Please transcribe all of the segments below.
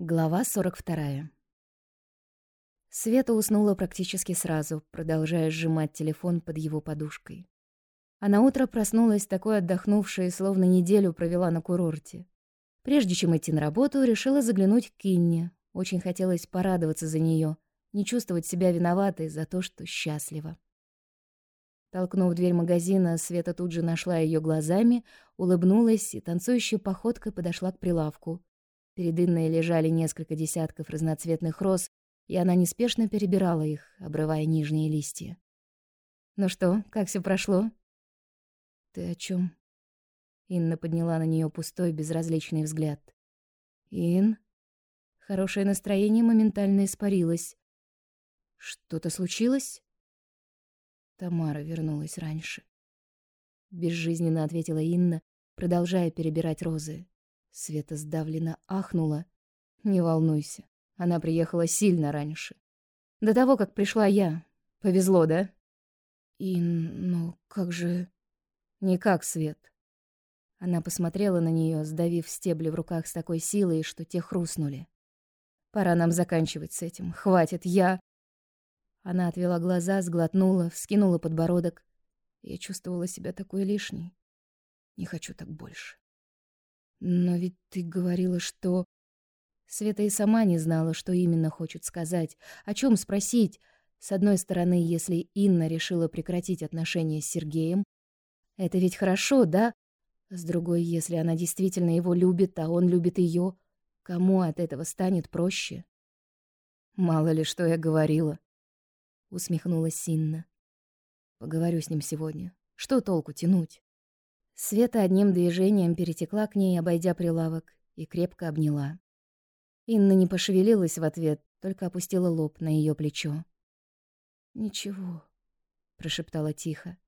Глава 42. Света уснула практически сразу, продолжая сжимать телефон под его подушкой. А на утро проснулась такой отдохнувшей, словно неделю провела на курорте. Прежде чем идти на работу, решила заглянуть к Инне. Очень хотелось порадоваться за нее, не чувствовать себя виноватой за то, что счастлива. Толкнув дверь магазина, Света тут же нашла ее глазами, улыбнулась и танцующей походкой подошла к прилавку — Перед Инной лежали несколько десятков разноцветных роз, и она неспешно перебирала их, обрывая нижние листья. «Ну что, как все прошло?» «Ты о чем? Инна подняла на нее пустой, безразличный взгляд. «Ин?» Хорошее настроение моментально испарилось. «Что-то случилось?» Тамара вернулась раньше. Безжизненно ответила Инна, продолжая перебирать розы. Света сдавленно ахнула. «Не волнуйся, она приехала сильно раньше. До того, как пришла я. Повезло, да?» «И... ну, как же...» «Никак, Свет». Она посмотрела на нее, сдавив стебли в руках с такой силой, что те хрустнули. «Пора нам заканчивать с этим. Хватит, я...» Она отвела глаза, сглотнула, вскинула подбородок. Я чувствовала себя такой лишней. Не хочу так больше. Но ведь ты говорила, что... Света и сама не знала, что именно хочет сказать, о чем спросить. С одной стороны, если Инна решила прекратить отношения с Сергеем, это ведь хорошо, да? С другой, если она действительно его любит, а он любит ее, кому от этого станет проще? Мало ли, что я говорила, усмехнулась Инна. Поговорю с ним сегодня. Что толку тянуть? Света одним движением перетекла к ней, обойдя прилавок, и крепко обняла. Инна не пошевелилась в ответ, только опустила лоб на ее плечо. «Ничего», — прошептала тихо.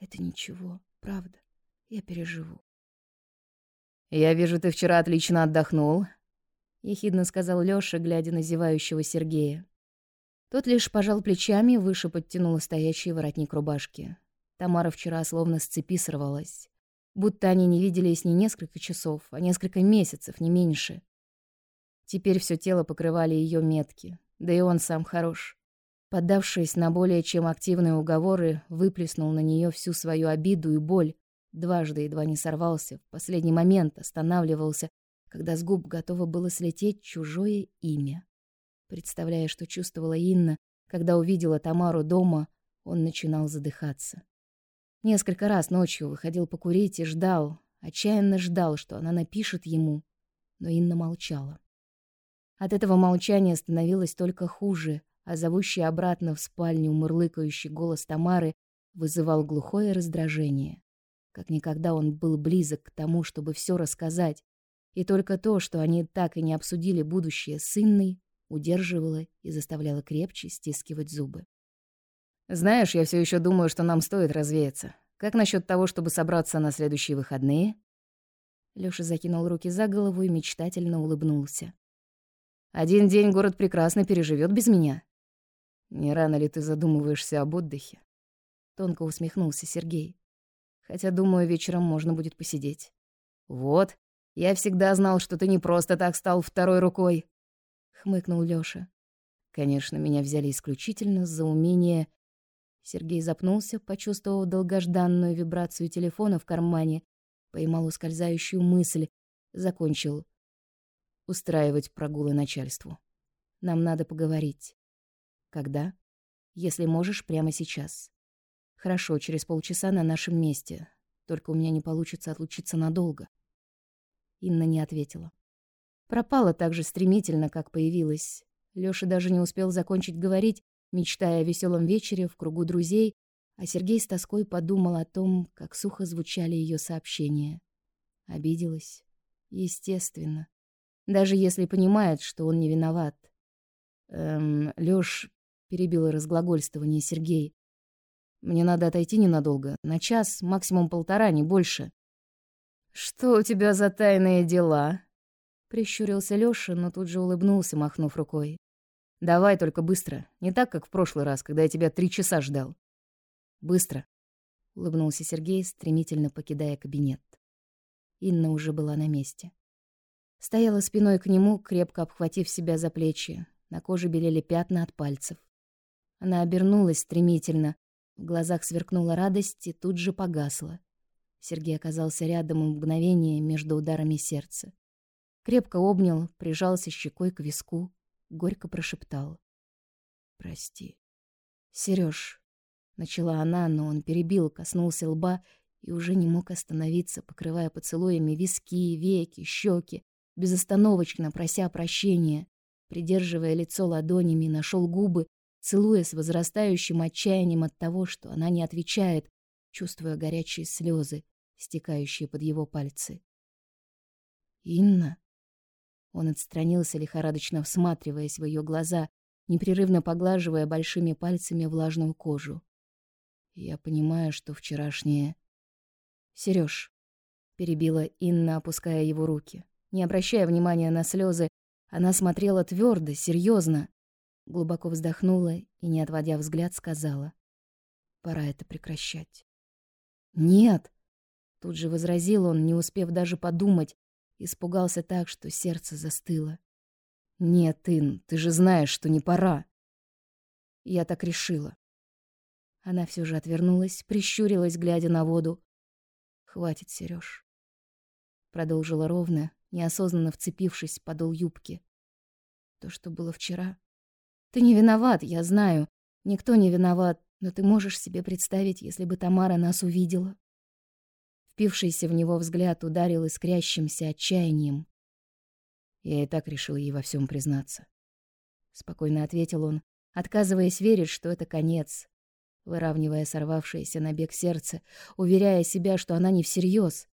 «Это ничего, правда. Я переживу». «Я вижу, ты вчера отлично отдохнул», — ехидно сказал Лёша, глядя на зевающего Сергея. Тот лишь пожал плечами, выше подтянул стоящий воротник рубашки. Тамара вчера словно с цепи сорвалась будто они не виделись не несколько часов, а несколько месяцев, не меньше. Теперь все тело покрывали ее метки, да и он сам хорош. Поддавшись на более чем активные уговоры, выплеснул на нее всю свою обиду и боль. Дважды едва не сорвался, в последний момент останавливался, когда с губ готово было слететь чужое имя. Представляя, что чувствовала Инна, когда увидела Тамару дома, он начинал задыхаться. Несколько раз ночью выходил покурить и ждал, отчаянно ждал, что она напишет ему, но Инна молчала. От этого молчания становилось только хуже, а зовущий обратно в спальню мурлыкающий голос Тамары вызывал глухое раздражение. Как никогда он был близок к тому, чтобы все рассказать, и только то, что они так и не обсудили будущее с Инной, удерживало и заставляло крепче стискивать зубы. Знаешь, я все еще думаю, что нам стоит развеяться. Как насчет того, чтобы собраться на следующие выходные? Лёша закинул руки за голову и мечтательно улыбнулся. Один день город прекрасно переживет без меня. Не рано ли ты задумываешься об отдыхе? Тонко усмехнулся Сергей. Хотя, думаю, вечером можно будет посидеть. Вот, я всегда знал, что ты не просто так стал второй рукой, хмыкнул Лёша. Конечно, меня взяли исключительно за умение Сергей запнулся, почувствовав долгожданную вибрацию телефона в кармане, поймал ускользающую мысль, закончил. Устраивать прогулы начальству. Нам надо поговорить. Когда? Если можешь, прямо сейчас. Хорошо, через полчаса на нашем месте. Только у меня не получится отлучиться надолго. Инна не ответила. Пропала так же стремительно, как появилась. Лёша даже не успел закончить говорить, мечтая о веселом вечере в кругу друзей, а Сергей с тоской подумал о том, как сухо звучали ее сообщения. Обиделась. Естественно. Даже если понимает, что он не виноват. «Эм, Лёш...» — перебил разглагольствование Сергей. «Мне надо отойти ненадолго. На час, максимум полтора, не больше». «Что у тебя за тайные дела?» Прищурился Лёша, но тут же улыбнулся, махнув рукой. Давай только быстро, не так, как в прошлый раз, когда я тебя три часа ждал. Быстро, улыбнулся Сергей, стремительно покидая кабинет. Инна уже была на месте. Стояла спиной к нему, крепко обхватив себя за плечи. На коже белели пятна от пальцев. Она обернулась стремительно. В глазах сверкнула радость и тут же погасла. Сергей оказался рядом в мгновение между ударами сердца. Крепко обнял, прижался щекой к виску, горько прошептал. «Прости». «Серёж», — начала она, но он перебил, коснулся лба и уже не мог остановиться, покрывая поцелуями виски, веки, щеки, безостановочно прося прощения. Придерживая лицо ладонями, нашел губы, целуя с возрастающим отчаянием от того, что она не отвечает, чувствуя горячие слезы, стекающие под его пальцы. «Инна?» Он отстранился, лихорадочно всматриваясь в ее глаза, непрерывно поглаживая большими пальцами влажную кожу. «Я понимаю, что вчерашнее...» «Серёж», — перебила Инна, опуская его руки. Не обращая внимания на слезы, она смотрела твердо, серьезно, глубоко вздохнула и, не отводя взгляд, сказала: "Пора это прекращать". "Нет", тут же возразил он, не успев даже подумать, испугался так, что сердце застыло. "Нет, Ин, ты же знаешь, что не пора". Я так решила. Она все же отвернулась, прищурилась, глядя на воду. Хватит, Серёж. Продолжила ровно, неосознанно вцепившись подол юбки. То, что было вчера. Ты не виноват, я знаю. Никто не виноват, но ты можешь себе представить, если бы Тамара нас увидела. Впившийся в него взгляд ударил искрящимся отчаянием. Я и так решил ей во всем признаться. Спокойно ответил он, отказываясь верить, что это конец, выравнивая сорвавшееся на бег сердце, уверяя себя, что она не всерьез.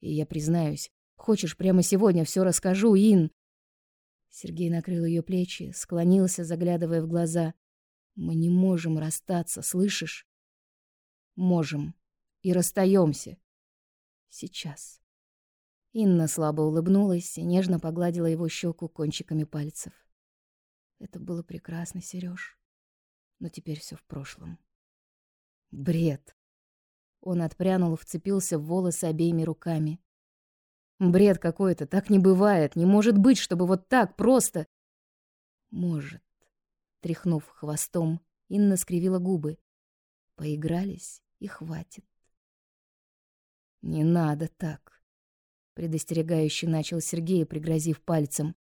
И я признаюсь, Хочешь, прямо сегодня все расскажу, Ин?» Сергей накрыл ее плечи, склонился, заглядывая в глаза. «Мы не можем расстаться, слышишь?» «Можем. И расстаемся. Сейчас». Инна слабо улыбнулась и нежно погладила его щеку кончиками пальцев. Это было прекрасно, Сереж. Но теперь все в прошлом. Бред. Он отпрянул, вцепился в волосы обеими руками. Бред какой-то, так не бывает, не может быть, чтобы вот так просто. Может. Тряхнув хвостом, Инна скривила губы. Поигрались и хватит. Не надо так, предостерегающе начал Сергей, пригрозив пальцем.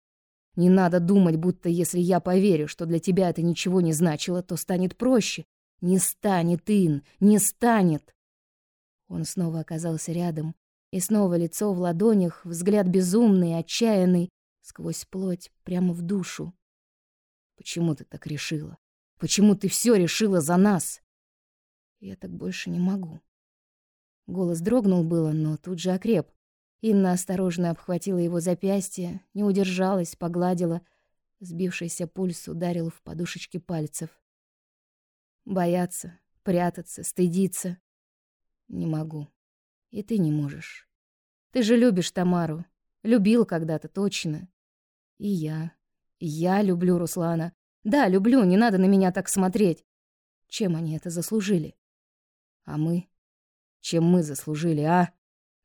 Не надо думать, будто если я поверю, что для тебя это ничего не значило, то станет проще. Не станет, Ин, не станет. Он снова оказался рядом, и снова лицо в ладонях, взгляд безумный, отчаянный, сквозь плоть, прямо в душу. Почему ты так решила? Почему ты все решила за нас? Я так больше не могу. Голос дрогнул было, но тут же окреп. Инна осторожно обхватила его запястье, не удержалась, погладила. Сбившийся пульс ударил в подушечки пальцев. Бояться, прятаться, стыдиться. Не могу. И ты не можешь. Ты же любишь Тамару. Любил когда-то, точно. И я. Я люблю Руслана. Да, люблю, не надо на меня так смотреть. Чем они это заслужили? А мы? Чем мы заслужили, а?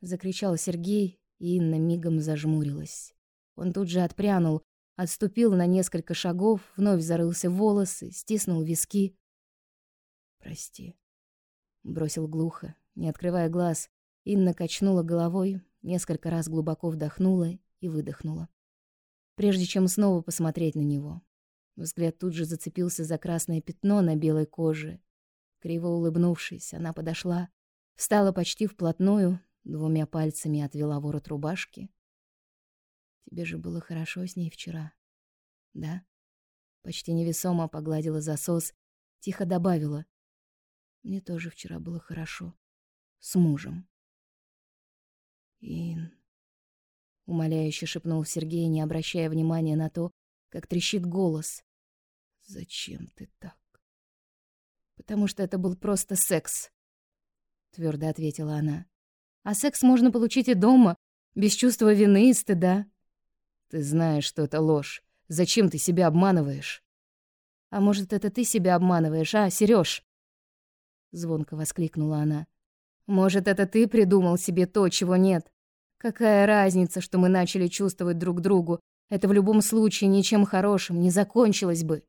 Закричал Сергей, и Инна мигом зажмурилась. Он тут же отпрянул, отступил на несколько шагов, вновь зарылся в волосы, стиснул виски. «Прости», — бросил глухо, не открывая глаз, Инна качнула головой, несколько раз глубоко вдохнула и выдохнула. Прежде чем снова посмотреть на него. Взгляд тут же зацепился за красное пятно на белой коже. Криво улыбнувшись, она подошла, встала почти вплотную, двумя пальцами отвела ворот рубашки. «Тебе же было хорошо с ней вчера, да?» Почти невесомо погладила засос, тихо добавила. «Мне тоже вчера было хорошо. С мужем». «Ин...» — умоляюще шепнул Сергей, не обращая внимания на то, как трещит голос. «Зачем ты так?» «Потому что это был просто секс», — твердо ответила она. «А секс можно получить и дома, без чувства вины и стыда». «Ты знаешь, что это ложь. Зачем ты себя обманываешь?» «А может, это ты себя обманываешь, а, Серёж?» Звонко воскликнула она. Может, это ты придумал себе то, чего нет? Какая разница, что мы начали чувствовать друг другу? Это в любом случае ничем хорошим не закончилось бы.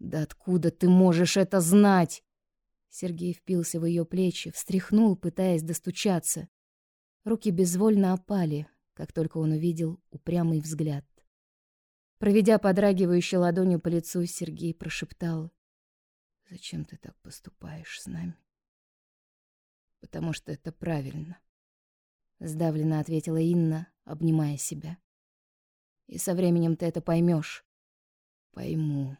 Да откуда ты можешь это знать? Сергей впился в ее плечи, встряхнул, пытаясь достучаться. Руки безвольно опали, как только он увидел упрямый взгляд. Проведя подрагивающей ладонью по лицу, Сергей прошептал: "Зачем ты так поступаешь с нами?" "Потому что это правильно", сдавленно ответила Инна, обнимая себя. "И со временем ты это поймешь. "Пойму",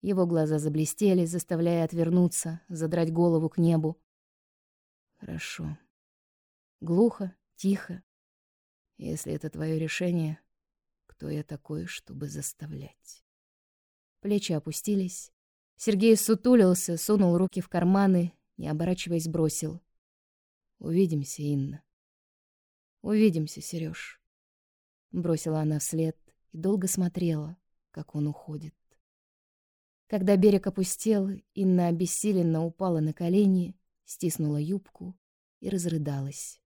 его глаза заблестели, заставляя отвернуться, задрать голову к небу. Хорошо. Глухо, тихо. Если это твое решение, кто я такой, чтобы заставлять? Плечи опустились. Сергей сутулился, сунул руки в карманы, не оборачиваясь, бросил: "Увидимся, Инна". "Увидимся, Серёж". Бросила она вслед и долго смотрела, как он уходит. Когда берег опустел, Инна обессиленно упала на колени, стиснула юбку и разрыдалась.